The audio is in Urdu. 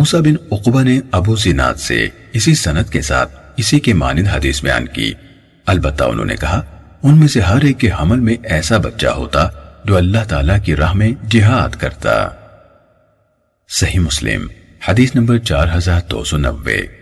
موسیٰ بن عقبہ نے ابو زناد سے اسی سنت کے ساتھ اسی کے مانند حدیث بیان کی۔ البتہ انہوں نے کہا، ان میں سے ہر ایک کے حمل میں ایسا بچہ ہوتا جو اللہ تعالیٰ کی راہ میں جہاد کرتا۔ صحیح مسلم، حدیث نمبر چار ہزار دو سو نوے۔